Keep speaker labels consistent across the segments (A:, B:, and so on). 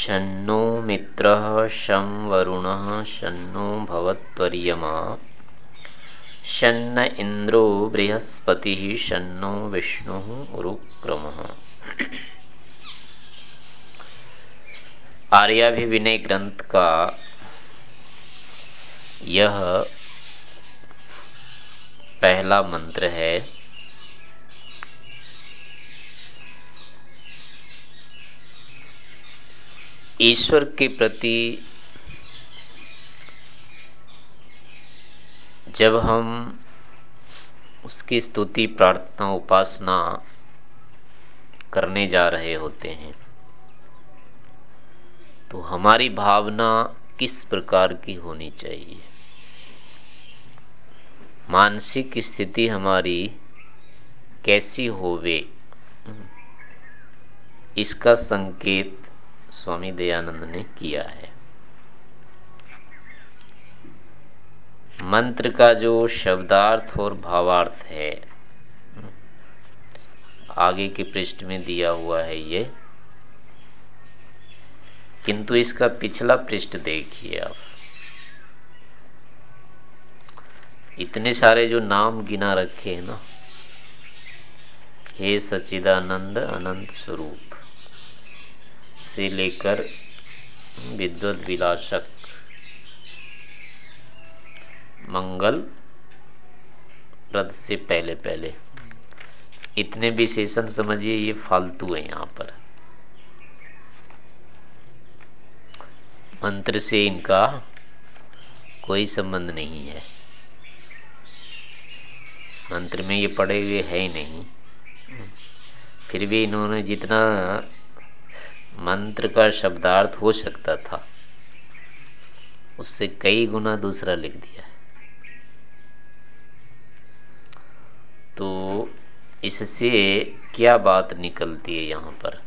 A: शन्नो मित्रः शं वरुणः शन्नो भवत्वर्यमा। शन्न इंद्रो बृहस्पति शन्नो विष्णु उरुक्रम। आर्याभिविनय ग्रंथ का यह पहला मंत्र है। ईश्वर के प्रति जब हम उसकी स्तुति, प्रार्थना, उपासना करने जा रहे होते हैं तो हमारी भावना किस प्रकार की होनी चाहिए? मानसिक स्थिति हमारी कैसी होवे? इसका संकेत स्वामी दयानंद ने किया है। मंत्र का जो शब्दार्थ और भावार्थ है, आगे के पृष्ठ में दिया हुआ है ये। किंतु इसका पिछला पृष्ठ देखिए आप। इतने सारे जो नाम गिना रखे हैं ना, हे सचिदानंद अनंत स्वरूप। से लेकर विद्वत विलासक मंगल प्रद से पहले पहले। इतने विशेषण समझिए ये फालतू है यहाँ पर। मंत्र से इनका कोई संबंध नहीं है। मंत्र में ये पढ़े हुए है ही नहीं। फिर भी इन्होंने जितना मंत्र का शब्दार्थ हो सकता था। उससे कई गुना दूसरा लिख दिया तो इससे क्या बात निकलती है यहाँ पर?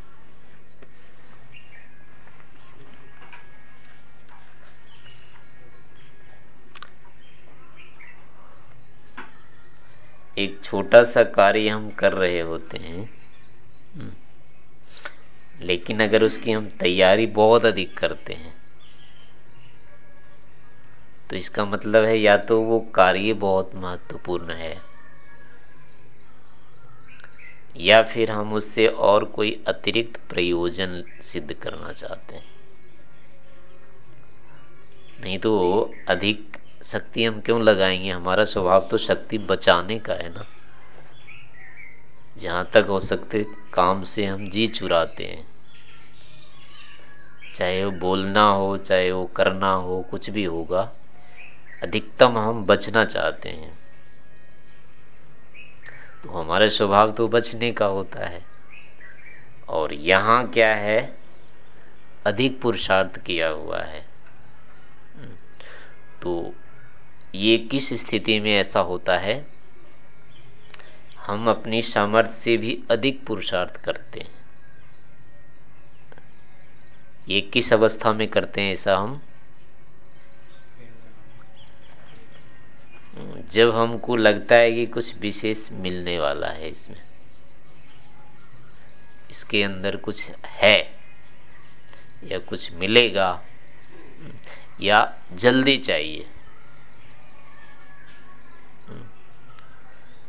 A: एक छोटा सा कार्य हम कर रहे होते हैं। लेकिन अगर उसकी हम तैयारी बहुत अधिक करते हैं तो इसका मतलब है या तो वो कार्य बहुत महत्वपूर्ण है, या फिर हम उससे और कोई अतिरिक्त प्रयोजन सिद्ध करना चाहते हैं। नहीं तो अधिक शक्ति हम क्यों लगाएँगे? हमारा स्वभाव तो शक्ति बचाने का है ना। जहाँ तक हो सकते काम से हम जी चुराते हैं। चाहे वो बोलना हो, चाहे वो करना हो, कुछ भी होगा, अधिकतम हम बचना चाहते हैं। तो हमारे स्वभाव तो बचने का होता है। और यहाँ क्या है? अधिक पुरुषार्थ किया हुआ है। तो ये किस स्थिति में ऐसा होता है? हम अपनी सामर्थ्य से भी अधिक पुरुषार्थ करते हैं। ये किस अवस्था में करते हैं ऐसा हम? जब हमको लगता है कि कुछ विशेष मिलने वाला है इसमें, इसके अंदर कुछ है, या कुछ मिलेगा, या जल्दी चाहिए।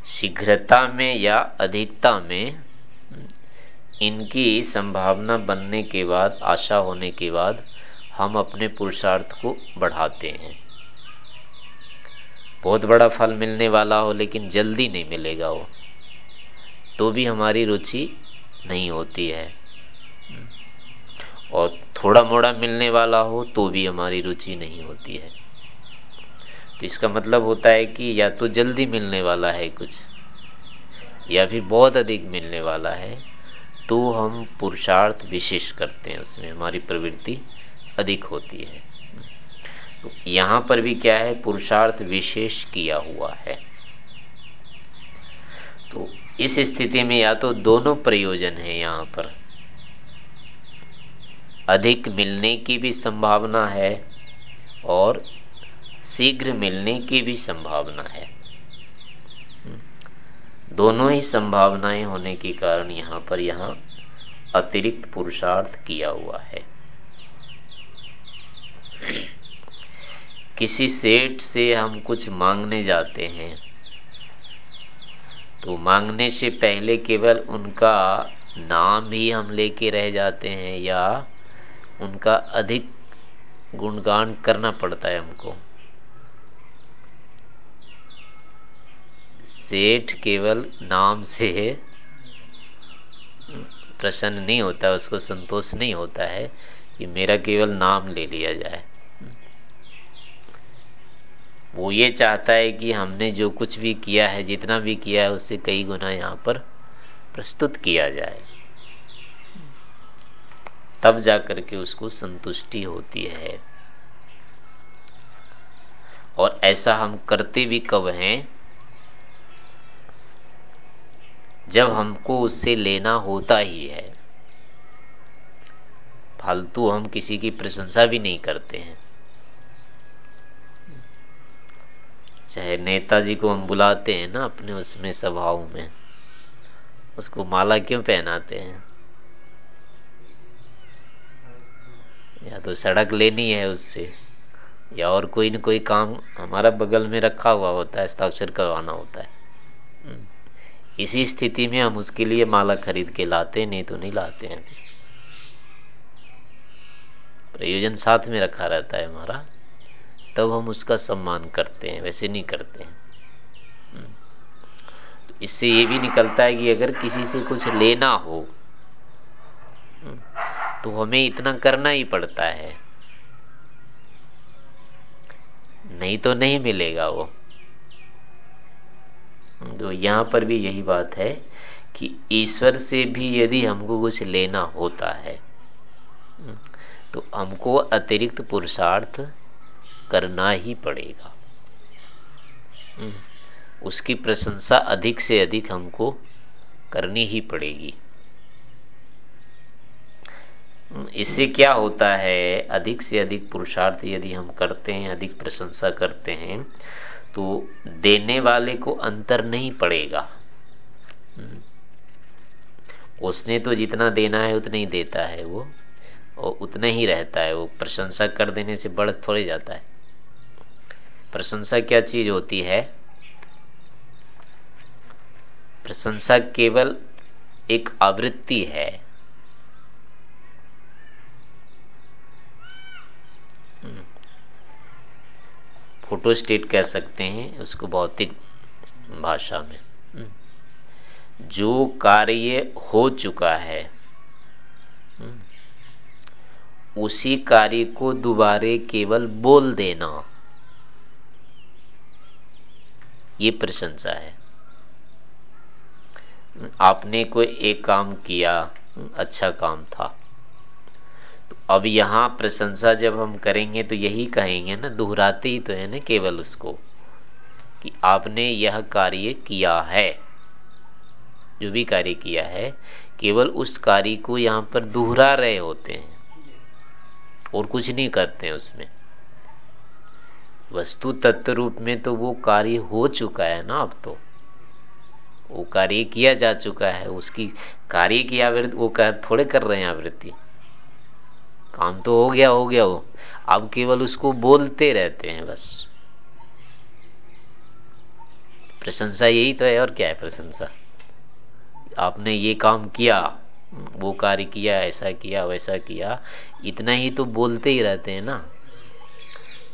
A: शीघ्रता में या अधिकता में, इनकी संभावना बनने के बाद, आशा होने के बाद, हम अपने पुरुषार्थ को बढ़ाते हैं। बहुत बड़ा फल मिलने वाला हो, लेकिन जल्दी नहीं मिलेगा वो। तो भी हमारी रुचि नहीं होती है। और थोड़ा मोड़ा मिलने वाला हो तो भी हमारी रुचि नहीं होती है। इसका मतलब होता है कि या तो जल्दी मिलने वाला है कुछ, या फिर बहुत अधिक मिलने वाला है तो हम पुरुषार्थ विशेष करते हैं, उसमें हमारी प्रवृत्ति अधिक होती है। तो यहाँ पर भी क्या है, पुरुषार्थ विशेष किया हुआ है। तो इस स्थिति में या तो दोनों प्रयोजन है यहाँ पर। अधिक मिलने की भी संभावना है और शीघ्र मिलने की भी संभावना है। दोनों ही संभावनाएँ होने के कारण यहाँ पर यहाँ अतिरिक्त पुरुषार्थ किया हुआ है। किसी सेठ से हम कुछ मांगने जाते हैं तो मांगने से पहले केवल उनका नाम ही हम लेके रह जाते हैं या उनका अधिक गुणगान करना पड़ता है हमको। सेठ केवल नाम से प्रसन्न नहीं होता, उसको संतोष नहीं होता है कि मेरा केवल नाम ले लिया जाए। वो ये चाहता है कि हमने जो कुछ भी किया है, जितना भी किया है, उससे कई गुना यहाँ पर प्रस्तुत किया जाए। तब जाकर के उसको संतुष्टि होती है। और ऐसा हम करते भी कब हैं जब हमको उससे लेना होता ही है। फालतू हम किसी की प्रशंसा भी नहीं करते हैं। चाहे नेताजी को हम बुलाते हैं ना अपने उसमें स्वभाव में, उसको माला क्यों पहनाते हैं? या तो सड़क लेनी है उससे, या और कोई न कोई काम हमारा बगल में रखा हुआ होता है हस्ताक्षर करवाना होता है। हम्म। इसी स्थिति में हम उसके लिए माला खरीद के लाते नहीं तो नहीं लाते हैं। प्रयोजन साथ में रखा रहता है हमारा। तब हम उसका सम्मान करते हैं वैसे नहीं करते हैं। तो इससे ये भी निकलता है कि अगर किसी से कुछ लेना हो हम्म, तो हमें इतना करना ही पड़ता है। नहीं तो नहीं मिलेगा वो। तो यहाँ पर भी यही बात है कि ईश्वर से भी यदि हमको कुछ लेना होता है तो हमको अतिरिक्त पुरुषार्थ करना ही पड़ेगा। उसकी प्रशंसा अधिक से अधिक हमको करनी ही पड़ेगी। इससे क्या होता है, अधिक से अधिक पुरुषार्थ यदि हम करते हैं, अधिक प्रशंसा करते हैं तो देने वाले को अंतर नहीं पड़ेगा। उसने तो जितना देना है उतना ही देता है वो, और उतना ही रहता है वो। प्रशंसा कर देने से बढ़ थोड़े जाता है। प्रशंसा क्या चीज़ होती है? प्रशंसा केवल एक आवृत्ति है। फ़ोटो स्टेट कह सकते हैं उसको भौतिक भाषा में हम्म। जो कार्य हो चुका है हम्म। उसी कार्य को दोबारे केवल बोल देना ये प्रशंसा है आपने कोई एक काम किया अच्छा काम था अब यहाँ प्रशंसा जब हम करेंगे तो यही कहेंगे ना, दोहराते ही तो है ना केवल उसको, कि आपने यह कार्य किया है, जो भी कार्य किया है, केवल उस कार्य को यहाँ पर दोहरा रहे होते हैं और कुछ नहीं करते हैं उसमें। वस्तु तत्व रूप में तो वो कार्य हो चुका है ना अब तो। वो कार्य किया जा चुका है, उसकी कार्य की आवृत्ति, वो थोड़े कर रहे हैं आवृत्ति। काम तो हो गया हो गया वो। अब केवल उसको बोलते रहते हैं बस। प्रशंसा यही तो है, और क्या है प्रशंसा? आपने ये काम किया, वो कार्य किया, ऐसा किया, वैसा किया, इतना ही तो बोलते ही रहते हैं ना।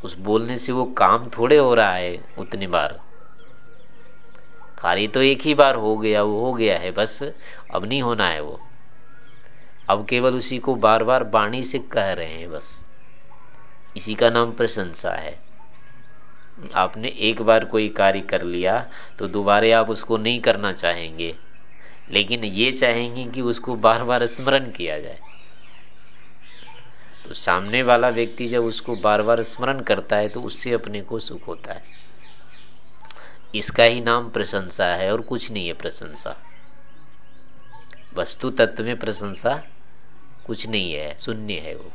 A: उस बोलने से वो काम थोड़े हो रहा है, उतनी बार। कार्य तो एक ही बार हो गया, वो हो गया है, बस अब नहीं होना है वो। अब केवल उसी को बार बार वाणी से कह रहे हैं बस। इसी का नाम प्रशंसा है। आपने एक बार कोई कार्य कर लिया तो दोबारे आप उसको नहीं करना चाहेंगे। लेकिन ये चाहेंगे कि उसको बार बार स्मरण किया जाए। तो सामने वाला व्यक्ति जब उसको बार बार स्मरण करता है तो उससे अपने को सुख होता है। इसका ही नाम प्रशंसा है और कुछ नहीं है प्रशंसा। वस्तु तत्व में प्रशंसा कुछ नहीं है, शून्य है वो।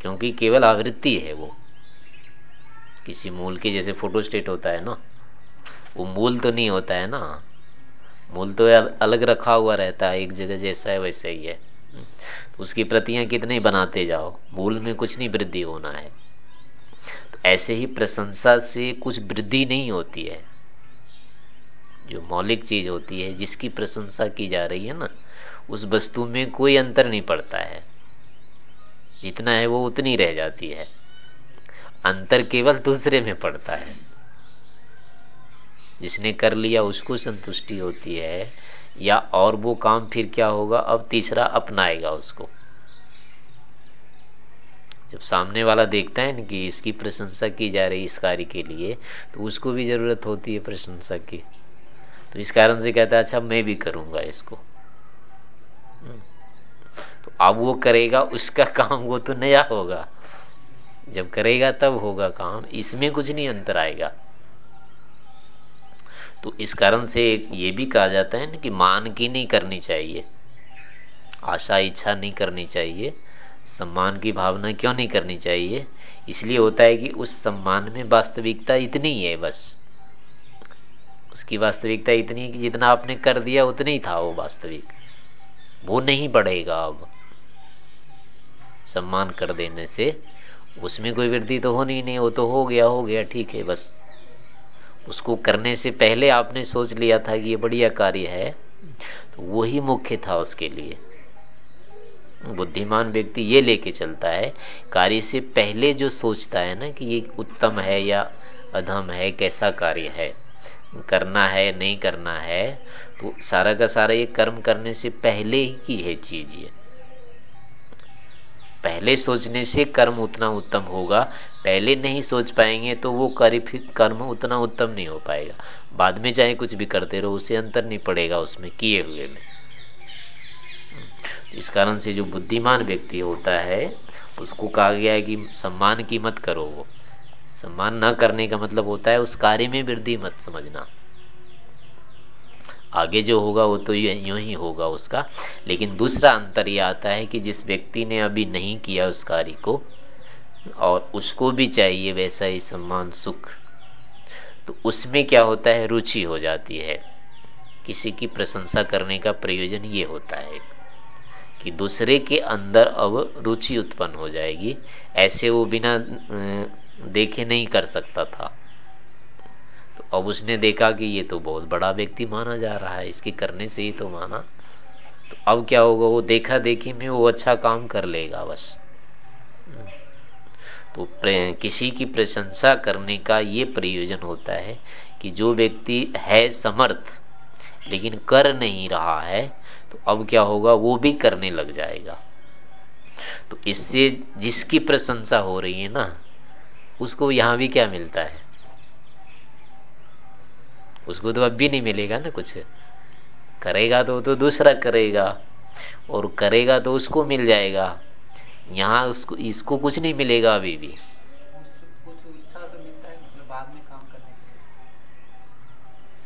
A: क्योंकि केवल आवृत्ति है वो। किसी मूल के जैसे फ़ोटो स्टेट होता है ना, वो मूल तो नहीं होता है ना। मूल तो अलग रखा हुआ रहता है, एक जगह जैसा है, वैसा ही है। उसकी प्रतियाँ कितने बनाते जाओ, मूल में कुछ नहीं वृद्धि होना है। तो ऐसे ही प्रशंसा से कुछ वृद्धि नहीं होती है। जो मौलिक चीज़ होती है, जिसकी प्रशंसा की जा रही है ना उस वस्तु में कोई अंतर नहीं पड़ता है। जितना है वो उतनी रह जाती है। अंतर केवल दूसरे में पड़ता है। जिसने कर लिया उसको संतुष्टि होती है, या और वो काम फिर क्या होगा? अब तीसरा अपनाएगा उसको। जब सामने वाला देखता है ना कि इसकी प्रशंसा की जा रही इस कार्य के लिए तो उसको भी ज़रूरत होती है प्रशंसा की। तो इस कारण से कहता है अच्छा मैं भी करूँगा इसको। तो अब वो करेगा, उसका काम वो तो नया होगा। जब करेगा तब होगा काम, इसमें कुछ नहीं अंतर आएगा। तो इस कारण से ये भी कहा जाता है ना कि मान की नहीं करनी चाहिए, आशा इच्छा नहीं करनी चाहिए, सम्मान की भावना क्यों नहीं करनी चाहिए? इसलिए होता है कि उस सम्मान में वास्तविकता इतनी ही बस। उसकी वास्तविकता इतनी है कि जितना आपने कर दिया उतना ही था वो वास्तविक। वो नहीं बढ़ेगा अब। सम्मान कर देने से उसमें कोई वृद्धि तो होनी नहीं, वो तो हो गया हो गया, ठीक है, बस। उसको करने से पहले आपने सोच लिया था कि ये बढ़िया कार्य है तो वही मुख्य था उसके लिए। बुद्धिमान व्यक्ति ये लेके चलता है, कार्य से पहले जो सोचता है ना कि ये उत्तम है या अधम है, कैसा कार्य है, करना है, नहीं करना है तो सारा का सारा ये कर्म करने से पहले ही की है चीज़ ये। पहले सोचने से कर्म उतना उत्तम होगा, पहले नहीं सोच पाएँगे तो वो कर्म उतना उत्तम नहीं हो पाएगा। बाद में चाहे कुछ भी करते रहो उसे अंतर नहीं पड़ेगा उसमें किए हुए में। इस कारण से जो बुद्धिमान व्यक्ति होता है, उसको कहा गया है कि सम्मान की मत करो वो। सम्मान न करने का मतलब होता है उस कार्य में वृद्धि मत समझना। आगे जो होगा वो तो यूँ ही होगा उसका। लेकिन दूसरा अंतर यह आता है कि जिस व्यक्ति ने अभी नहीं किया उस कार्य को, और उसको भी चाहिए वैसा ही सम्मान, सुख तो उसमें क्या होता है? रुचि हो जाती है। किसी की प्रशंसा करने का प्रयोजन ये होता है कि दूसरे के अंदर अब रुचि उत्पन्न हो जाएगी। ऐसे वो बिना देखे नहीं कर सकता था। तो अब उसने देखा कि ये तो बहुत बड़ा व्यक्ति माना जा रहा है, इसके करने से ही तो माना। तो अब क्या होगा, वो देखा देखी में वो अच्छा काम कर लेगा बस। तो किसी की प्रशंसा करने का ये प्रयोजन होता है कि जो व्यक्ति है समर्थ, लेकिन कर नहीं रहा है तो अब क्या होगा, वो भी करने लग जाएगा। तो इससे जिसकी प्रशंसा हो रही है ना, उसको यहाँ भी क्या मिलता है? उसको तो अब भी नहीं मिलेगा ना कुछ। करेगा तो तो दूसरा करेगा, और करेगा तो उसको मिल जाएगा। यहाँ उसको, इसको कुछ नहीं मिलेगा अभी भी।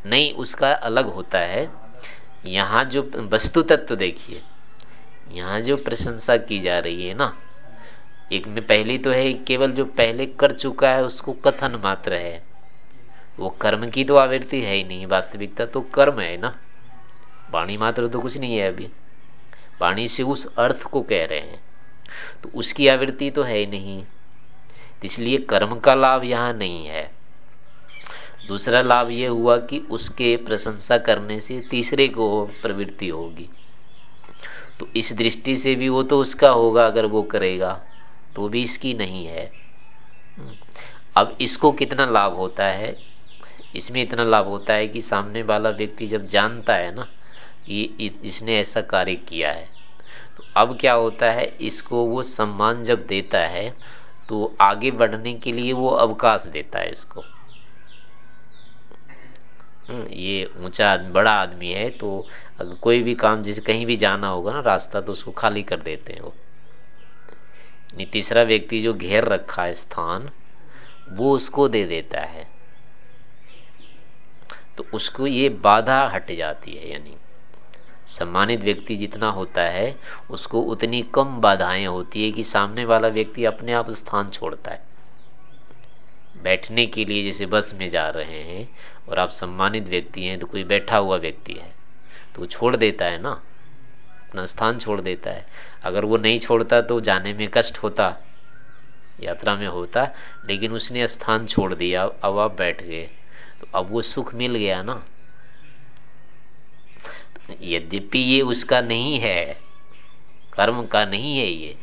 A: नहीं, उसका अलग होता है। यहाँ जो वस्तु तत्व तो देखिए, यहाँ जो प्रशंसा की जा रही है ना, एक में पहली तो है, केवल जो पहले कर चुका है, उसको कथन मात्र है। वो कर्म की तो आवृत्ति है ही नहीं, वास्तविकता तो कर्म है ना। वाणी मात्र तो कुछ नहीं है अभी। वाणी से उस अर्थ को कह रहे हैं। तो उसकी आवृत्ति तो है ही नहीं। इसलिए कर्म का लाभ यहाँ नहीं है। दूसरा लाभ यह हुआ कि उसके प्रशंसा करने से तीसरे को प्रवृत्ति होगी। तो इस दृष्टि से भी वो तो उसका होगा, अगर वो करेगा तो भी इसकी नहीं है। अब इसको कितना लाभ होता है? इसमें इतना लाभ होता है कि सामने वाला व्यक्ति जब जानता है ना कि इसने ऐसा कार्य किया है तो अब क्या होता है इसको वो सम्मान जब देता है तो आगे बढ़ने के लिए वो अवकाश देता है इसको। हम्म, ये ऊँचा आदमी बड़ा आदमी है तो अगर कोई भी काम जैसे कहीं भी जाना होगा ना रास्ता तो उसको खाली कर देते हैं वो। तीसरा व्यक्ति जो घेर रखा है स्थान वो उसको दे देता है। तो उसको ये बाधा हट जाती है, यानी सम्मानित व्यक्ति जितना होता है, उसको उतनी कम बाधाएँ होती है कि सामने वाला व्यक्ति अपने आप स्थान छोड़ता है। बैठने के लिए जैसे बस में जा रहे हैं और आप सम्मानित व्यक्ति हैं तो कोई बैठा हुआ व्यक्ति है तो वो छोड़ देता है ना? अपना स्थान छोड़ देता है। अगर वो नहीं छोड़ता तो जाने में कष्ट होता, यात्रा में होता, लेकिन उसने स्थान छोड़ दिया, अब आप बैठ गए। तो अब वो सुख मिल गया ना। यद्यपि ये उसका नहीं है, कर्म का नहीं है ये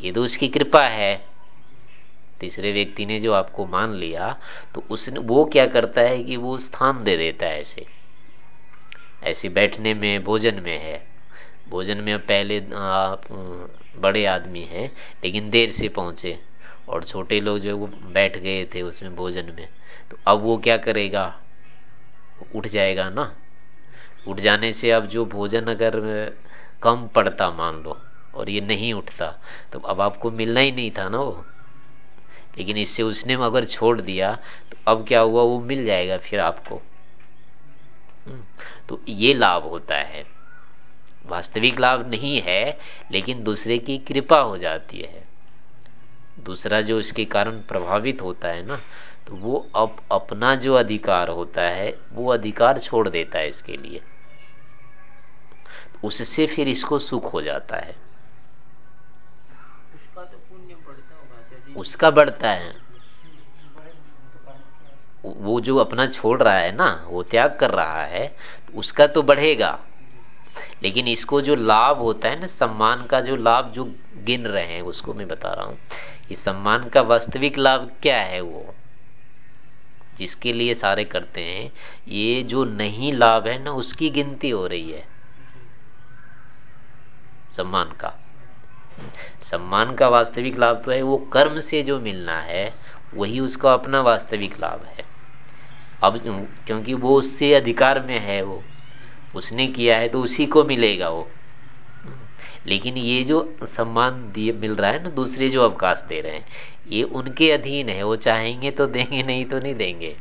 A: ये तो उसकी कृपा है। तीसरे व्यक्ति ने जो आपको मान लिया तो उसने, वो क्या करता है कि वो स्थान दे देता है ऐसे। ऐसे बैठने में, भोजन में है। भोजन में पहले आप बड़े आदमी हैं, लेकिन देर से पहुँचे, और छोटे लोग जो वो बैठ गए थे उसमें भोजन में। तो अब वो क्या करेगा? उठ जाएगा ना? उठ जाने से अब जो भोजन अगर कम पड़ता मान लो और ये नहीं उठता तो अब आपको मिलना ही नहीं था ना वो। लेकिन इससे उसने अगर छोड़ दिया तो अब क्या हुआ? वो मिल जाएगा फिर आपको। हम्म, तो ये लाभ होता है। वास्तविक लाभ नहीं है लेकिन दूसरे की कृपा हो जाती है। दूसरा जो इसके कारण प्रभावित होता है ना तो वो अब अपना जो अधिकार होता है वो अधिकार छोड़ देता है इसके लिए। उससे फिर इसको सुख हो जाता है। उसका तो पुण्य बढ़ता होगा उसका बढ़ता है। वो जो अपना छोड़ रहा है ना वो त्याग कर रहा है तो उसका तो बढ़ेगा। लेकिन इसको जो लाभ होता है ना सम्मान का जो लाभ जो गिन रहे हैं उसको मैं बता रहा हूँ। कि सम्मान का वास्तविक लाभ क्या है वो? जिसके लिए सारे करते हैं, ये जो नहीं लाभ है ना, उसकी गिनती हो रही है। सम्मान का। सम्मान का वास्तविक लाभ तो है, वो कर्म से जो मिलना है, वही उसका अपना वास्तविक लाभ है। अब क्योंकि वो उससे अधिकार में है वो। उसने किया है तो उसी को मिलेगा वो। लेकिन ये जो सम्मान दिए, मिल रहा है ना, दूसरे जो अवकाश दे रहे हैं ये उनके अधीन है, वो चाहेंगे तो देंगे, नहीं तो नहीं देंगे।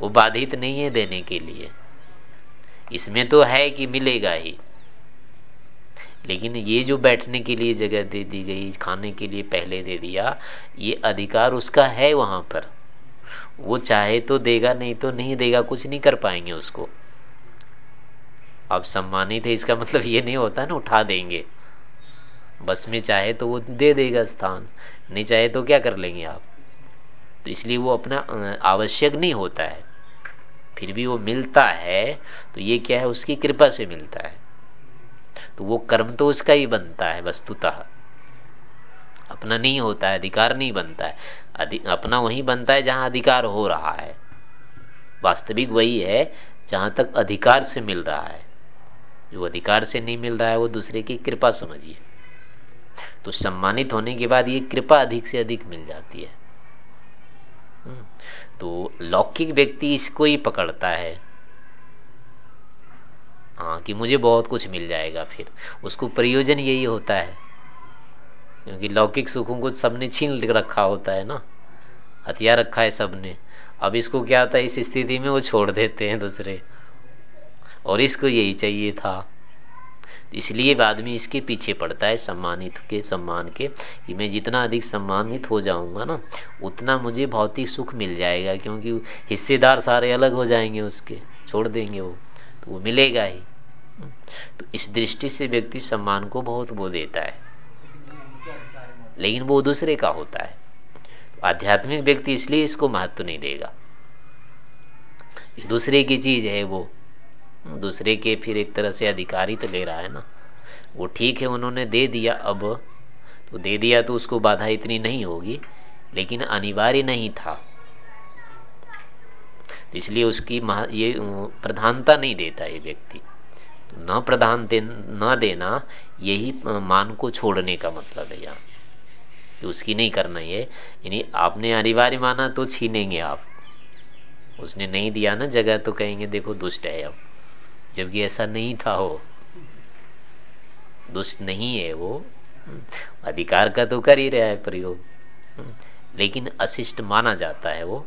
A: वो बाधित नहीं है देने के लिए। इसमें तो है कि मिलेगा ही। लेकिन ये जो बैठने के लिए जगह दे दी गई, खाने के लिए पहले दे दिया, ये अधिकार उसका है वहाँ पर। वो चाहे तो देगा, नहीं तो नहीं देगा, कुछ नहीं कर पाएँगे उसको। अब सम्मानित है, इसका मतलब ये नहीं होता ना, उठा देंगे। बस में चाहे तो वो दे देगा स्थान। नहीं चाहे तो क्या कर लेंगे आप? तो इसलिए वो अपना आवश्यक नहीं होता है। फिर भी वो मिलता है तो ये क्या है, उसकी कृपा से मिलता है। तो वो कर्म तो उसका ही बनता है, वस्तुतः। अपना नहीं होता है, अधिकार नहीं बनता है। अपना वही बनता है जहाँ अधिकार हो रहा है। वास्तविक वही है, जहाँ तक अधिकार से मिल रहा है। जो अधिकार से नहीं मिल रहा है, वो दूसरे की कृपा समझिए। तो सम्मानित होने के बाद ये कृपा अधिक से अधिक मिल जाती है। हम्म, तो लौकिक व्यक्ति इसको ही पकड़ता है। हाँ कि मुझे बहुत कुछ मिल जाएगा फिर। उसको प्रयोजन यही होता है। क्योंकि लौकिक सुखों को सबने छीन रखा होता है ना। हथियार रखा है सबने। अब इसको क्या आता है इस स्थिति में वो छोड़ देते हैं दूसरे। और इसको यही चाहिए था। इसलिए आदमी इसके पीछे पड़ता है सम्मानित के, सम्मान के, कि मैं जितना अधिक सम्मानित हो जाऊँगा ना, उतना मुझे भौतिक सुख मिल जाएगा, क्योंकि हिस्सेदार सारे अलग हो जाएँगे उसके, छोड़ देंगे वो तो वो मिलेगा ही। तो इस दृष्टि से व्यक्ति सम्मान को बहुत वो देता है। लेकिन वो दूसरे का होता है। तो आध्यात्मिक व्यक्ति इसलिए इसको महत्व नहीं देगा। दूसरे की चीज़ है वो। दूसरे के फिर एक तरह से अधिकारी तो ले रहा है ना। वो ठीक है, उन्होंने दे दिया अब। तो दे दिया तो उसको बाधा इतनी नहीं होगी, लेकिन अनिवार्य नहीं था। तो इसलिए उसकी ये प्रधानता नहीं देता ये व्यक्ति। तो न प्रधान दे, न देना, यही मान को छोड़ने का मतलब है यहाँ। कि उसकी नहीं करना ये। यानी आपने अनिवार्य माना तो छीनेंगे आप। उसने नहीं दिया ना जगह तो कहेंगे, देखो दुष्ट है अब। जबकि ऐसा नहीं था वो दुष्ट नहीं है वो, अधिकार का तो कर ही रहा है प्रयोग। लेकिन अशिष्ट माना जाता है वो,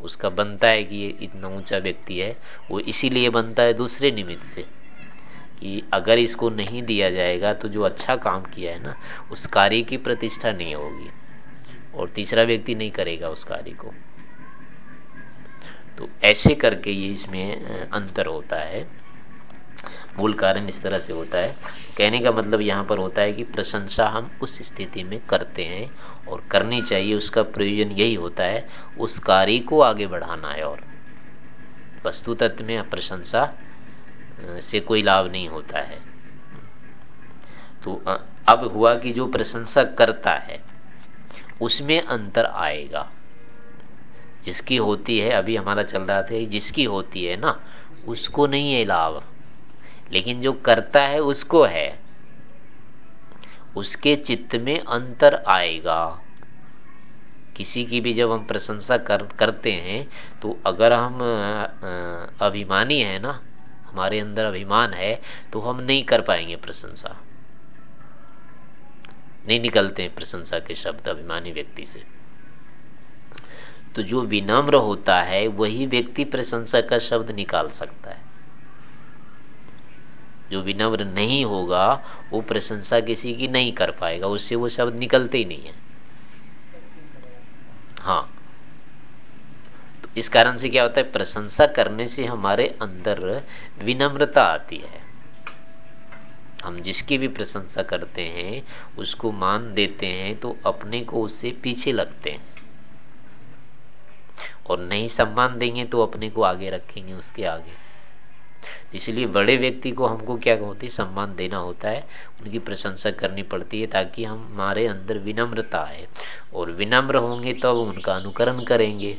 A: उसका बनता है कि ये इतना ऊँचा व्यक्ति है, वो इसीलिए बनता है दूसरे निमित्त से, कि अगर इसको नहीं दिया जाएगा तो जो अच्छा काम किया है ना, उस कार्य की प्रतिष्ठा नहीं होगी, और तीसरा व्यक्ति नहीं करेगा उस कार्य को। तो ऐसे करके ये इसमें अंतर होता है। मूल कारण इस तरह से होता है। कहने का मतलब यहाँ पर होता है कि प्रशंसा हम उस स्थिति में करते हैं और करनी चाहिए, उसका प्रयोजन यही होता है, उस कार्य को आगे बढ़ाना है और। वस्तु तत्व में प्रशंसा से कोई लाभ नहीं होता है। तो अब हुआ कि जो प्रशंसा करता है, उसमें अंतर आएगा। जिसकी होती है, अभी हमारा चल रहा था जिसकी होती है ना, उसको नहीं है लाभ। लेकिन जो करता है उसको है। उसके चित्त में अंतर आएगा। किसी की भी जब हम प्रशंसा कर, करते हैं तो अगर हम अभिमानी है ना हमारे अंदर अभिमान है तो हम नहीं कर पाएँगे प्रशंसा। नहीं निकलते हैं प्रशंसा के शब्द अभिमानी व्यक्ति से। तो जो विनम्र होता है वही व्यक्ति प्रशंसा का शब्द निकाल सकता है। जो विनम्र नहीं होगा, वो प्रशंसा किसी की नहीं कर पाएगा, उससे वो शब्द निकलते ही नहीं है। हाँ। तो इस कारण से क्या होता है, प्रशंसा करने से हमारे अंदर विनम्रता आती है। हम जिसकी भी प्रशंसा करते हैं, उसको मान देते हैं तो अपने को उससे पीछे लगते हैं। और नहीं सम्मान देंगे तो अपने को आगे रखेंगे, उसके आगे। इसलिए बड़े व्यक्ति को हमको क्या होती है? सम्मान देना होता है। उनकी प्रशंसा करनी पड़ती है ताकि हम हमारे अंदर विनम्रता आए। और विनम्र होंगे तो उनका अनुकरण करेंगे।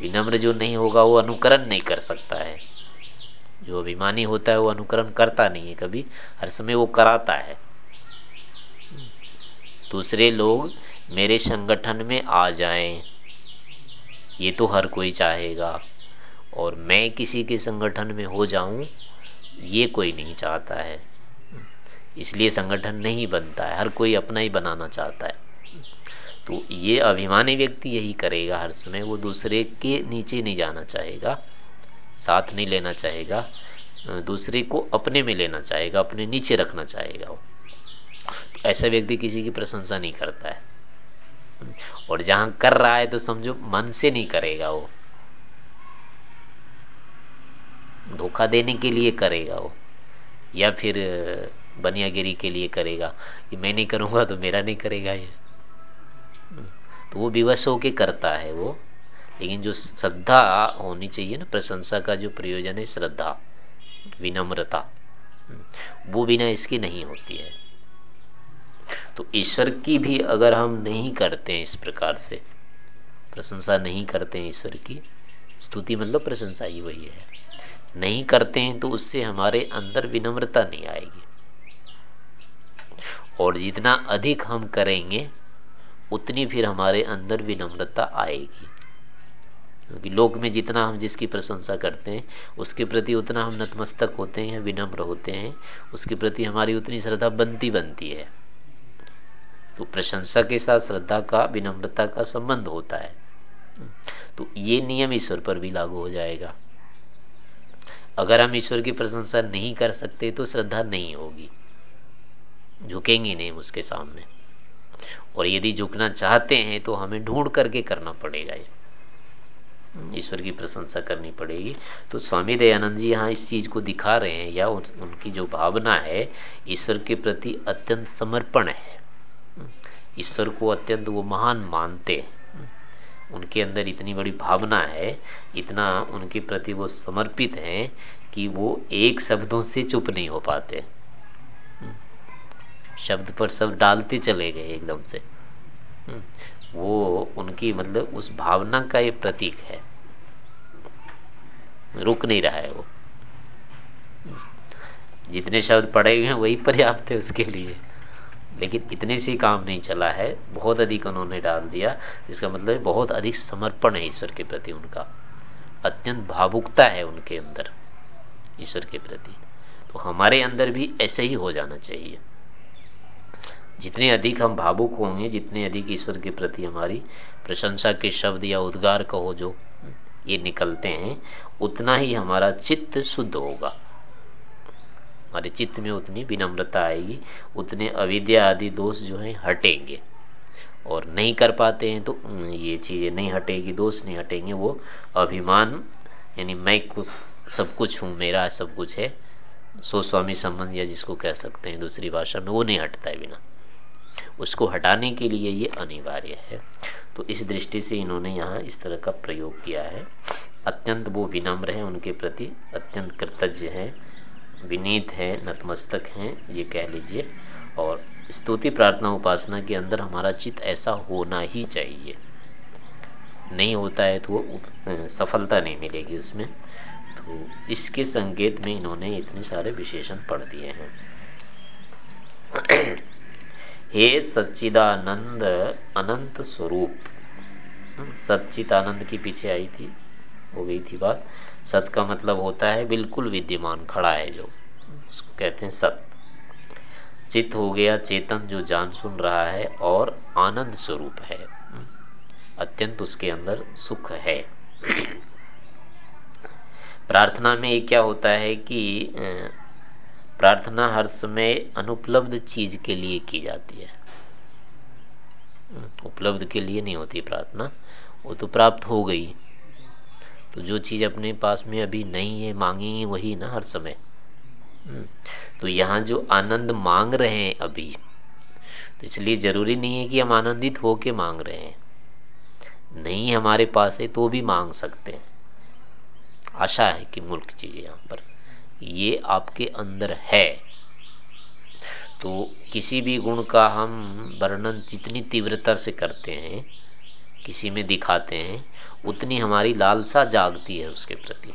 A: विनम्र जो नहीं होगा, वो अनुकरण नहीं कर सकता है। जो अभिमानी होता है, वो अनुकरण करता नहीं है कभी। हर समय वो कराता है। दूसरे लोग मेरे संगठन में आ जाएँ। ये तो हर कोई चाहेगा। और मैं किसी के संगठन में हो जाऊँ, ये कोई नहीं चाहता है। इसलिए संगठन नहीं बनता है, हर कोई अपना ही बनाना चाहता है। तो ये अभिमानी व्यक्ति यही करेगा हर समय, वो दूसरे के नीचे नहीं जाना चाहेगा, साथ नहीं लेना चाहेगा, दूसरे को अपने में लेना चाहेगा, अपने नीचे रखना चाहेगा वो। तो ऐसा व्यक्ति किसी की प्रशंसा नहीं करता है। और जहाँ कर रहा है तो समझो, मन से नहीं करेगा वो। धोखा देने के लिए करेगा वो, या फिर बनियागिरी के लिए करेगा। कि मैं नहीं करूँगा तो मेरा नहीं करेगा ये। तो वो विवश होके करता है वो। लेकिन जो श्रद्धा होनी चाहिए ना, प्रशंसा का जो प्रयोजन है, श्रद्धा, विनम्रता वो बिना इसकी नहीं होती है। तो ईश्वर की भी अगर हम नहीं करते हैं इस प्रकार से, प्रशंसा नहीं करते हैं ईश्वर की, स्तुति मतलब प्रशंसा ही वही है। नहीं करते हैं तो उससे हमारे अंदर विनम्रता नहीं आएगी। और जितना अधिक हम करेंगे, उतनी फिर हमारे अंदर विनम्रता आएगी। क्योंकि लोक में जितना हम जिसकी प्रशंसा करते हैं, उसके प्रति उतना हम नतमस्तक होते हैं, विनम्र होते हैं, उसके प्रति हमारी उतनी श्रद्धा बनती बनती है। तो प्रशंसा के साथ श्रद्धा का, विनम्रता का संबंध होता है। तो ये नियम ईश्वर पर भी लागू हो जाएगा। अगर हम ईश्वर की प्रशंसा नहीं कर सकते तो श्रद्धा नहीं होगी। झुकेंगे नहीं उसके सामने। और यदि झुकना चाहते हैं तो हमें ढूंढ करके करना पड़ेगा ये। ईश्वर की प्रशंसा करनी पड़ेगी। तो स्वामी दयानंद जी यहाँ इस चीज़ को दिखा रहे हैं या उन, उनकी जो भावना है ईश्वर के प्रति अत्यंत समर्पण है। ईश्वर को अत्यंत वो महान मानते हैं। उनके अंदर इतनी बड़ी भावना है, इतना उनके प्रति वो समर्पित हैं कि वो एक शब्दों से चुप नहीं हो पाते। शब्द पर सब डालते चले गए एकदम से। वो उनकी मतलब उस भावना का ये प्रतीक है। रुक नहीं रहा है वो। जितने शब्द पड़े हुए हैं, वही पर्याप्त है उसके लिए। लेकिन इतने से काम नहीं चला है, बहुत अधिक उन्होंने डाल दिया इसका मतलब बहुत अधिक समर्पण है ईश्वर के प्रति उनका। अत्यंत भावुकता है उनके अंदर, ईश्वर के प्रति। तो हमारे अंदर भी ऐसे ही हो जाना चाहिए। जितने अधिक हम भावुक होंगे, जितने अधिक ईश्वर के प्रति हमारी प्रशंसा के शब्द या उद्गार कहो जो ये निकलते हैं, उतना ही हमारा चित्त शुद्ध होगा। हमारे चित्त में उतनी विनम्रता आएगी, उतने अविद्या आदि दोष जो है हटेंगे। और नहीं कर पाते हैं तो ये चीज़ें नहीं हटेगी, दोष नहीं हटेंगे, वो अभिमान, यानी मैं सब कुछ हूँ, मेरा सब कुछ है सो स्वामी संबंध या जिसको कह सकते हैं दूसरी भाषा में, वो नहीं हटता है बिना। उसको हटाने के लिए ये अनिवार्य है। तो इस दृष्टि से इन्होंने यहाँ इस तरह का प्रयोग किया है। अत्यंत वो विनम्र है, उनके प्रति अत्यंत कृतज्ञ है। विनीत है, नतमस्तक हैं, ये कह लीजिए। और स्तुति, प्रार्थना, उपासना के अंदर हमारा चित्त ऐसा होना ही चाहिए। नहीं होता है तो वो सफलता नहीं मिलेगी उसमें। तो इसके संकेत में इन्होंने इतने सारे विशेषण पढ़ दिए हैं। हे सच्चिदानंद, अनंत स्वरूप। सच्चिदानंद की पीछे आई थी, हो गई थी बात। सत का मतलब होता है बिल्कुल विद्यमान, खड़ा है जो। उसको कहते हैं सत। चित हो गया चेतन जो जान सुन रहा है और आनंद स्वरूप है। अत्यंत उसके अंदर सुख है। प्रार्थना में ये क्या होता है कि प्रार्थना हर समय अनुपलब्ध चीज़ के लिए की जाती है। उपलब्ध के लिए नहीं होती प्रार्थना। वो तो प्राप्त हो गई। तो जो चीज़ अपने पास में अभी नहीं है, मांगी है, वही ना हर समय। तो यहाँ जो आनंद मांग रहे हैं अभी तो इसलिए ज़रूरी नहीं है कि हम आनंदित होके मांग रहे हैं। नहीं हमारे पास है तो भी मांग सकते हैं। आशा है कि मुल्क चीज़ यहाँ पर। ये आपके अंदर है। तो किसी भी गुण का हम वर्णन जितनी तीव्रता से करते हैं किसी में दिखाते हैं, उतनी हमारी लालसा जागती है उसके प्रति।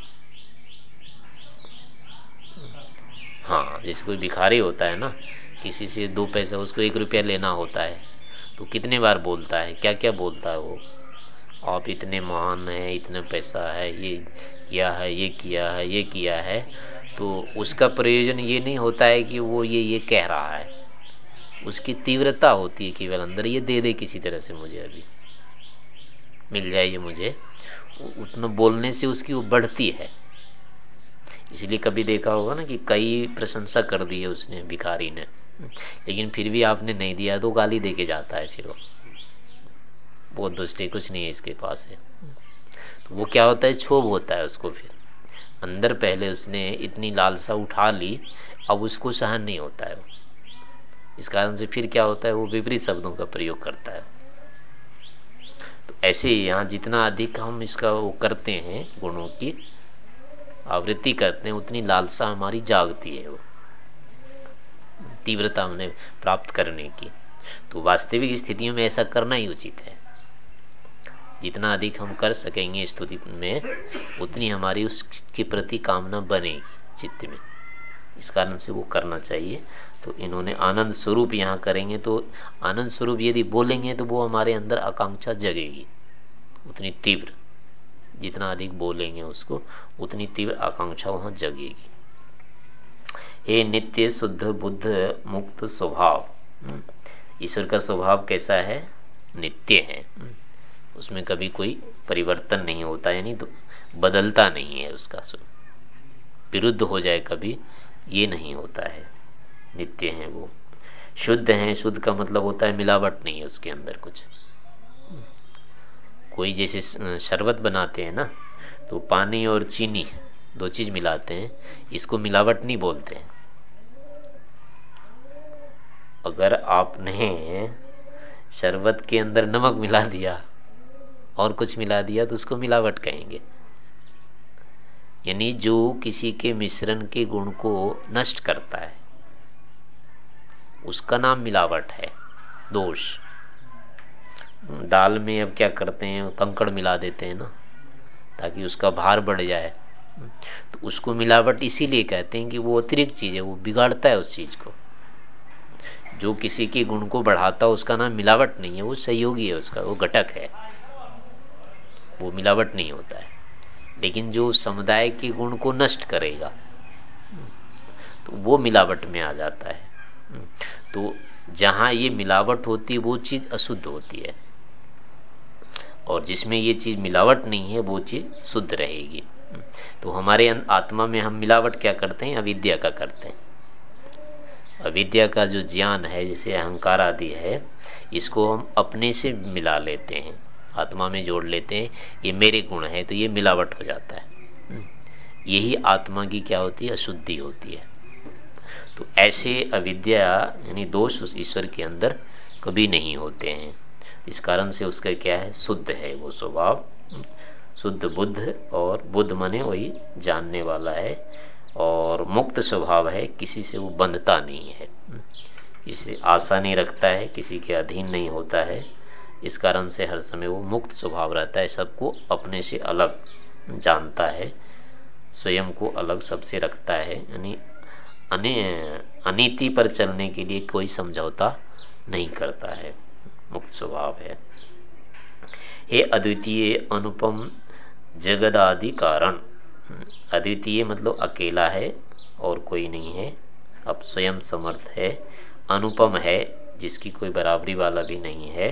A: हाँ जैसे कोई भिखारी होता है ना, किसी से दो पैसा, उसको एक रुपया लेना होता है तो कितने बार बोलता है क्या क्या बोलता है वो? आप इतने महान हैं, इतना पैसा है, ये किया है, ये किया है, ये किया है तो उसका प्रयोजन ये नहीं होता है कि वो ये ये कह रहा है। उसकी तीव्रता होती है केवल अंदर, ये दे दे किसी तरह से मुझे अभी। मिल जाए मुझे उतना बोलने से उसकी वो बढ़ती है। इसलिए कभी देखा होगा ना कि कई प्रशंसा कर दी है उसने, भिखारी ने। लेकिन फिर भी आपने नहीं दिया तो गाली दे के जाता है फिर वो। बहुत दुष्ट कुछ नहीं है इसके पास है। तो वो क्या होता है, क्षोभ होता है उसको फिर। अंदर पहले उसने इतनी लालसा उठा ली, अब उसको सहन नहीं होता है। इस कारण से फिर क्या होता है, वो विपरीत शब्दों का प्रयोग करता है। तो ऐसे यहाँ जितना अधिक हम इसका वो करते हैं, गुणों की, आवृत्ति करते हैं, उतनी लालसा हमारी जागती है वो, तीव्रता हमने प्राप्त करने की। तो वास्तविक स्थितियों में ऐसा करना ही उचित है। जितना अधिक हम कर सकेंगे स्तुति में, उतनी हमारी उसके प्रति कामना बनेगी चित्त में। इस कारण से वो करना चाहिए। तो इन्होंने आनंद स्वरूप यहाँ करेंगे तो आनंद स्वरूप यदि बोलेंगे तो वो हमारे अंदर आकांक्षा जगेगी उतनी तीव्र। जितना अधिक बोलेंगे उसको उतनी तीव्र आकांक्षा वहाँ जगेगी। हे नित्य शुद्ध बुद्ध मुक्त स्वभाव हम्म, ईश्वर का स्वभाव कैसा है? नित्य है हम्म, उसमें कभी कोई परिवर्तन नहीं होता यानी तो बदलता नहीं है उसका विरुद्ध हो जाए कभी ये नहीं होता है। नित्य है वो। शुद्ध है, शुद्ध का मतलब होता है मिलावट नहीं है उसके अंदर कुछ। कोई जैसे शरबत बनाते हैं ना तो पानी और चीनी दो चीज़ मिलाते हैं, इसको मिलावट नहीं बोलते हैं। अगर आपने शरबत के अंदर नमक मिला दिया और कुछ मिला दिया तो उसको मिलावट कहेंगे। यानी जो किसी के मिश्रण के गुण को नष्ट करता है, उसका नाम मिलावट है, दोष। दाल में अब क्या करते हैं, कंकड़ मिला देते हैं ना, ताकि उसका भार बढ़ जाए। तो उसको मिलावट इसीलिए कहते हैं कि वो अतिरिक्त चीज़ है, वो बिगाड़ता है उस चीज़ को। जो किसी के गुण को बढ़ाता है, उसका नाम मिलावट नहीं है, वो सहयोगी है उसका, वो घटक है। वो मिलावट नहीं होता है। लेकिन जो समुदाय के गुण को नष्ट करेगा तो वो मिलावट में आ जाता है। तो जहाँ ये मिलावट होती है, वो चीज़ अशुद्ध होती है। और जिसमें ये चीज़ मिलावट नहीं है, वो चीज़ शुद्ध रहेगी। तो हमारे आत्मा में हम मिलावट क्या करते हैं? अविद्या का करते हैं। अविद्या का जो ज्ञान है, जैसे अहंकार आदि है, इसको हम अपने से मिला लेते हैं। आत्मा में जोड़ लेते हैं, ये मेरे गुण है तो ये मिलावट हो जाता है। हम्म। यही आत्मा की क्या होती है? अशुद्धि होती है। तो ऐसे अविद्या, यानी दोष उस ईश्वर के अंदर कभी नहीं होते हैं। इस कारण से उसका क्या है? शुद्ध है वो स्वभाव। शुद्ध बुद्ध और बुद्ध मने वही जानने वाला है और मुक्त स्वभाव है, किसी से वो बंधता नहीं है। इसे आशा नहीं रखता है, किसी के अधीन नहीं होता है। इस कारण से हर समय वो मुक्त स्वभाव रहता है, सबको अपने से अलग जानता है, स्वयं को अलग सबसे रखता है। यानी अनीति पर चलने के लिए कोई समझौता नहीं करता है, मुक्त स्वभाव है। हे अद्वितीय अनुपम, जगदादि कारण। अद्वितीय मतलब अकेला है और कोई नहीं है, अब स्वयं समर्थ है, अनुपम है, जिसकी कोई बराबरी वाला भी नहीं है।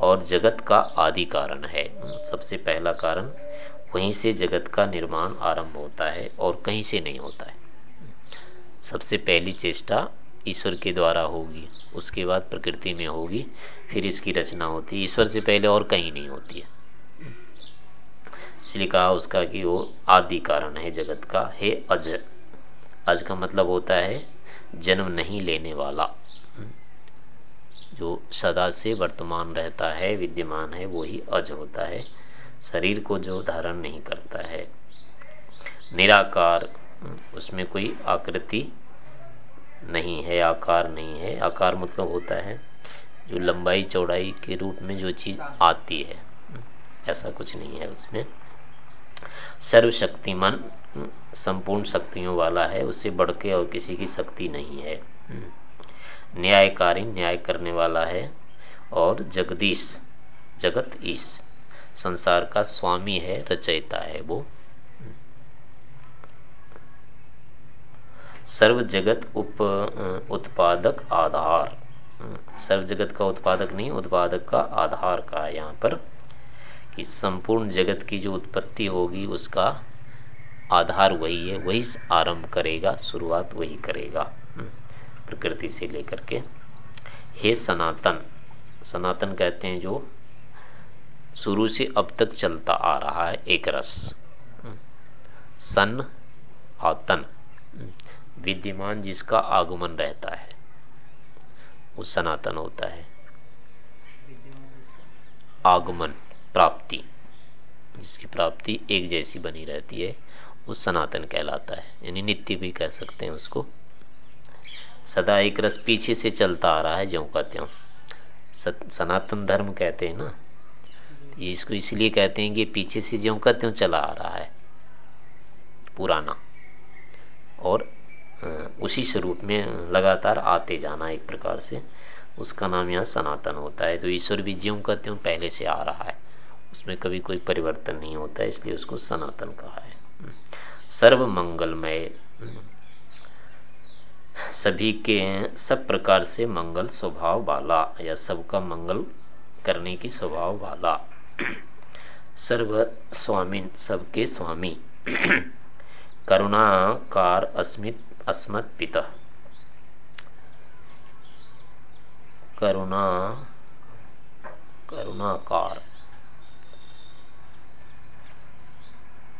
A: और जगत का आदि कारण है। सबसे पहला कारण, वहीं से जगत का निर्माण आरंभ होता है और कहीं से नहीं होता है। सबसे पहली चेष्टा ईश्वर के द्वारा होगी, उसके बाद प्रकृति में होगी, फिर इसकी रचना होती है। ईश्वर से पहले और कहीं नहीं होती है। इसलिए कहा उसका कि वो आदि कारण है जगत का, हे अज। अज का मतलब होता है जन्म नहीं लेने वाला। जो सदा से वर्तमान रहता है, विद्यमान है, वो ही अज होता है। शरीर को जो धारण नहीं करता है। निराकार, उसमें कोई आकृति नहीं है, आकार नहीं है। आकार मतलब होता है जो लंबाई, चौड़ाई के रूप में जो चीज़ आती है। ऐसा कुछ नहीं है उसमें। सर्वशक्तिमान, संपूर्ण शक्तियों वाला है उससे बढ़ के और किसी की शक्ति नहीं है। न्यायकारी न्याय करने वाला है और जगदीश, जगत ईश, संसार का स्वामी है, रचयिता है वो। सर्व जगत उप उत्पादक आधार। सर्व जगत का उत्पादक नहीं, उत्पादक का आधार का है यहाँ पर, कि संपूर्ण जगत की जो उत्पत्ति होगी, उसका आधार वही है, वही आरंभ करेगा, शुरुआत वही करेगा। प्रकृति से लेकर के। हे सनातन सनातन कहते हैं जो शुरू से अब तक चलता आ रहा है एक रस। सन और तन विद्यमान जिसका आगमन रहता है, वो सनातन होता है। आगमन, प्राप्ति, जिसकी प्राप्ति एक जैसी बनी रहती है, वो सनातन कहलाता है। यानी नित्य भी कह सकते हैं उसको। सदा एक रस पीछे से चलता आ रहा है ज्यो का त्यों। सनातन धर्म कहते हैं ना। इसको इसलिए कहते हैं कि पीछे से ज्यो का त्यों चला आ रहा है। पुराना। और उसी स्वरूप में लगातार आते जाना एक प्रकार से। उसका नाम यहाँ सनातन होता है। तो ईश्वर भी ज्यों का त्यों पहले से आ रहा है। उसमें कभी कोई परिवर्तन नहीं होता है इसलिए उसको सनातन कहा है। सर्व मंगलमय सभी के सब प्रकार से मंगल स्वभाव वाला या सबका मंगल करने की स्वभाव वाला। सर्व स्वामी सबके स्वामी। करुणाकार अस्मित, अस्मत् पिता। करुणा, करुणाकार।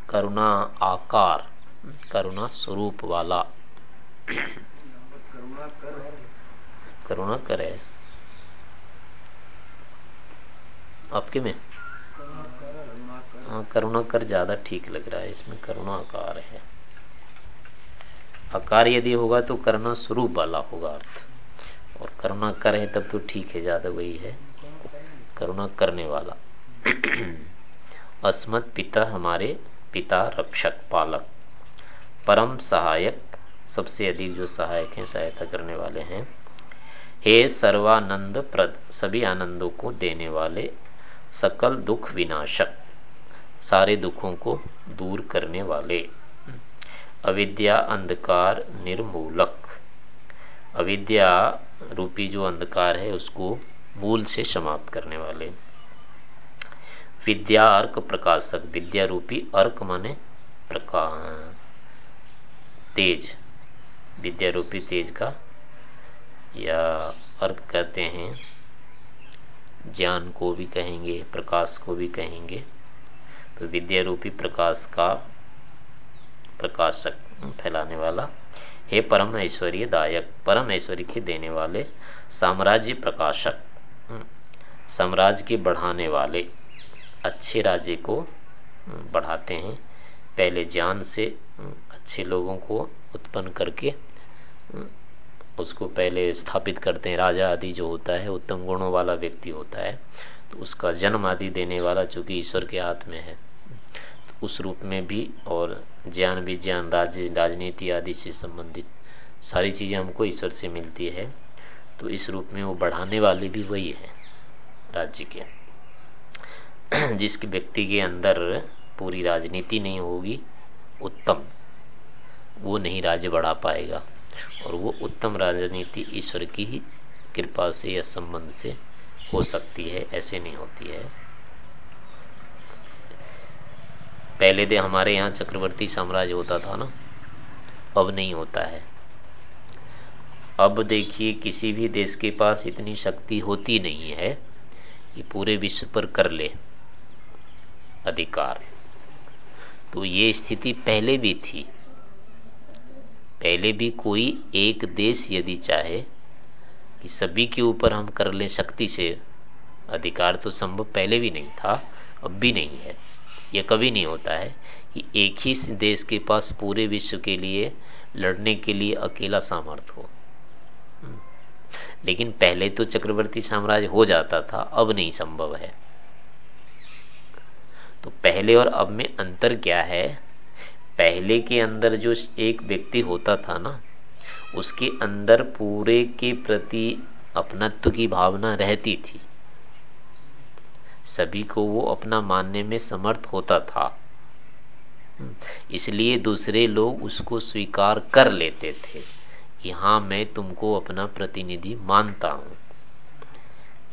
A: करुणा आकार करुणा स्वरूप वाला। करुणा कर। है आपके में? हाँ करुणा कर ज़्यादा ठीक लग रहा है इसमें करुणा आकार है। आकार यदि होगा तो करना स्वरूप वाला होगा अर्थ। और करुणा कर है तब तो ठीक है ज़्यादा वही है। करुणा करने वाला। अस्मत् पिता हमारे पिता रक्षक पालक परम सहायक सबसे अधिक जो सहायक हैं, सहायता करने वाले हैं। हे सर्वानंद प्रद, सभी आनंदों को देने वाले, सकल दुख विनाशक, सारे दुखों को दूर करने वाले। अविद्या अंधकार निर्मूलक। अविद्या रूपी जो अंधकार है, उसको मूल से समाप्त करने वाले। विद्या अर्क प्रकाशक, विद्या रूपी अर्क माने प्रकाश तेज। विद्या रूपी तेज का या अर्क कहते हैं। ज्ञान को भी कहेंगे, प्रकाश को भी कहेंगे। तो विद्या रूपी प्रकाश का प्रकाशक फैलाने वाला, हे परम ऐश्वर्य दायक, परम ऐश्वर्य के देने वाले साम्राज्य प्रकाशक साम्राज्य के बढ़ाने वाले, अच्छे राज्य को बढ़ाते हैं। पहले ज्ञान से अच्छे लोगों को उत्पन्न करके उसको पहले स्थापित करते हैं। राजा आदि जो होता है, उत्तम गुणों वाला व्यक्ति होता है तो उसका जन्म आदि देने वाला चूँकि ईश्वर के हाथ में है तो उस रूप में भी और ज्ञान, विज्ञान राज्य राजनीति आदि से संबंधित सारी चीज़ें हमको ईश्वर से मिलती है तो इस रूप में वो बढ़ाने वाले भी वही है राज्य के। जिसके व्यक्ति के अंदर पूरी राजनीति नहीं होगी, उत्तम, वो नहीं राज्य बढ़ा पाएगा। और वो उत्तम राजनीति ईश्वर की ही कृपा से या संबंध से हो सकती है, ऐसे नहीं होती है। पहले दे हमारे यहाँ चक्रवर्ती साम्राज्य होता था ना, अब नहीं होता है। अब देखिए, किसी भी देश के पास इतनी शक्ति होती नहीं है कि पूरे विश्व पर कर ले अधिकार। तो ये स्थिति पहले भी थी। पहले भी कोई एक देश यदि चाहे कि सभी के ऊपर हम कर लें शक्ति से, अधिकार तो संभव पहले भी नहीं था, अब भी नहीं है। यह कभी नहीं होता है कि एक ही देश के पास पूरे विश्व के लिए, लड़ने के लिए अकेला सामर्थ्य हो। हम्म। लेकिन पहले तो चक्रवर्ती साम्राज्य हो जाता था, अब नहीं संभव है। तो पहले और अब में अंतर क्या है? पहले के अंदर जो एक व्यक्ति होता था ना, उसके अंदर पूरे के प्रति अपनत्व की भावना रहती थी। सभी को वो अपना मानने में समर्थ होता था। इसलिए दूसरे लोग उसको स्वीकार कर लेते थे। कि हाँ मैं तुमको अपना प्रतिनिधि मानता हूँ।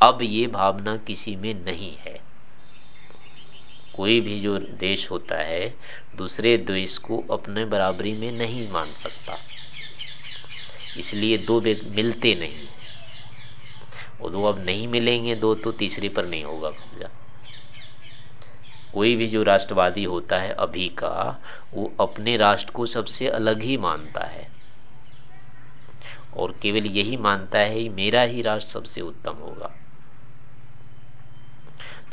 A: अब ये भावना किसी में नहीं है। कोई भी जो देश होता है, दूसरे देश को अपने बराबरी में नहीं मान सकता। इसलिए दो मिलते नहीं और दो अब नहीं मिलेंगे दो तो तीसरे पर नहीं होगा कब्जा। कोई भी जो राष्ट्रवादी होता है अभी का, वो अपने राष्ट्र को सबसे अलग ही मानता है। और केवल यही मानता है, मेरा ही राष्ट्र सबसे उत्तम होगा।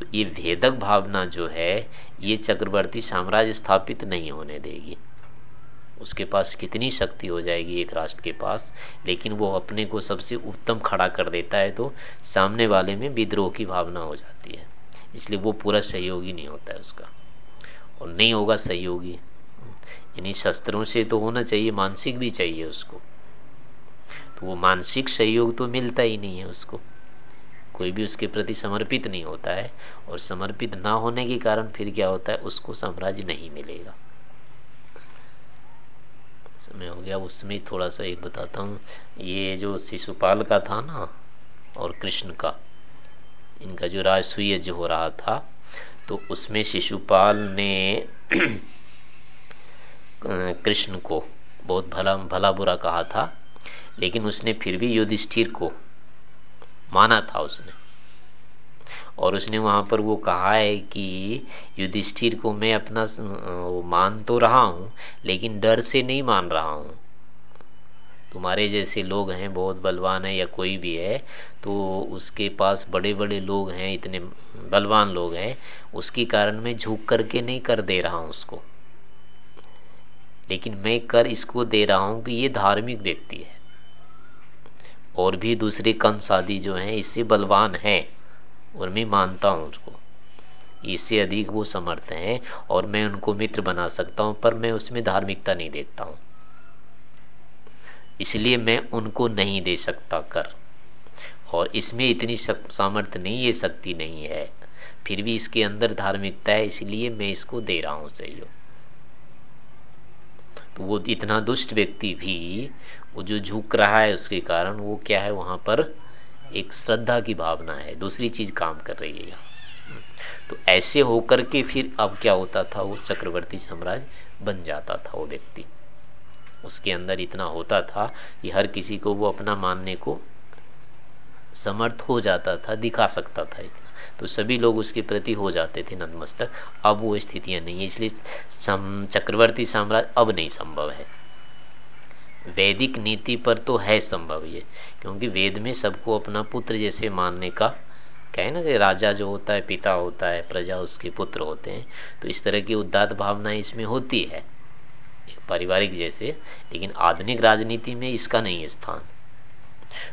A: तो ये भेदक भावना जो है, ये चक्रवर्ती साम्राज्य स्थापित नहीं होने देगी। उसके पास कितनी शक्ति हो जाएगी एक राष्ट्र के पास, लेकिन वो अपने को सबसे उत्तम खड़ा कर देता है तो सामने वाले में विद्रोह की भावना हो जाती है। इसलिए वो पूरा सहयोगी नहीं होता है उसका। और नहीं होगा सहयोगी, यानी शस्त्रों से तो होना चाहिए, मानसिक भी चाहिए उसको। तो वो मानसिक सहयोग तो मिलता ही नहीं है उसको। कोई भी उसके प्रति समर्पित नहीं होता है और समर्पित ना होने के कारण फिर क्या होता है, उसको साम्राज्य नहीं मिलेगा। समय हो गया, उसमें थोड़ा सा एक बताता हूँ। ये जो शिशुपाल का था ना, और कृष्ण का, इनका जो राजसूय जो हो रहा था तो उसमें शिशुपाल ने कृष्ण को बहुत भला भला बुरा कहा था, लेकिन उसने फिर भी युधिष्ठिर को माना था उसने। और उसने वहाँ पर वो कहा है कि युधिष्ठिर को मैं अपना मान तो रहा हूँ, लेकिन डर से नहीं मान रहा हूँ। तुम्हारे जैसे लोग हैं, बहुत बलवान है या कोई भी है तो उसके पास बड़े बड़े लोग हैं, इतने बलवान लोग हैं, उसके कारण मैं झुक करके नहीं कर दे रहा हूँ उसको। लेकिन मैं कर इसको दे रहा हूँ कि ये धार्मिक व्यक्ति है। और भी दूसरे कंस आदि जो हैं, इससे बलवान हैं। और मैं मानता हूँ उसको। इससे अधिक वो समर्थ हैं और मैं उनको मित्र बना सकता हूँ, पर मैं उसमें धार्मिकता नहीं देखता हूँ। इसलिए मैं उनको नहीं दे सकता कर। और इसमें इतनी सामर्थ्य नहीं, ये शक्ति नहीं है। फिर भी इसके अंदर धार्मिकता है, इसलिए मैं इसको दे रहा हूँ सहयोग तो वो इतना दुष्ट व्यक्ति भी, वो जो झुक रहा है उसके कारण वो क्या है, वहाँ पर एक श्रद्धा की भावना है, दूसरी चीज़ काम कर रही है यहाँ। तो ऐसे होकर के फिर अब क्या होता था, वो चक्रवर्ती साम्राज्य बन जाता था वो व्यक्ति। उसके अंदर इतना होता था कि हर किसी को वो अपना मानने को समर्थ हो जाता था, दिखा सकता था तो सभी लोग उसके प्रति हो जाते थे नतमस्तक। अब वो स्थितियाँ नहीं है, इसलिए चक्रवर्ती साम्राज्य अब नहीं संभव है। वैदिक नीति पर तो है संभव ये, क्योंकि वेद में सबको अपना पुत्र जैसे मानने का, क्या है ना कि राजा जो होता है, पिता होता है, प्रजा उसके पुत्र होते हैं तो इस तरह की उदात भावना इसमें होती है, एक पारिवारिक जैसे, लेकिन आधुनिक राजनीति में इसका नहीं स्थान।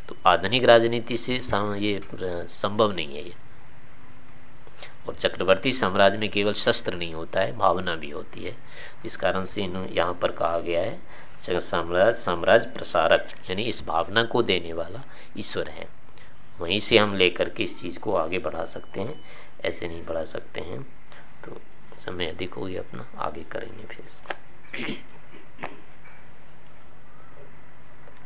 A: तो आधुनिक राजनीति से ये संभव नहीं है ये। और चक्रवर्ती साम्राज्य में केवल शस्त्र नहीं होता है, भावना भी होती है। इस कारण से यहाँ पर कहा गया है साम्राज्य साम्राज्य प्रसारक यानी इस भावना को देने वाला ईश्वर है। वहीं से हम लेकर के इस चीज़ को आगे बढ़ा सकते हैं, ऐसे नहीं बढ़ा सकते हैं। तो समय अधिक हो गया, अपना आगे करेंगे फिर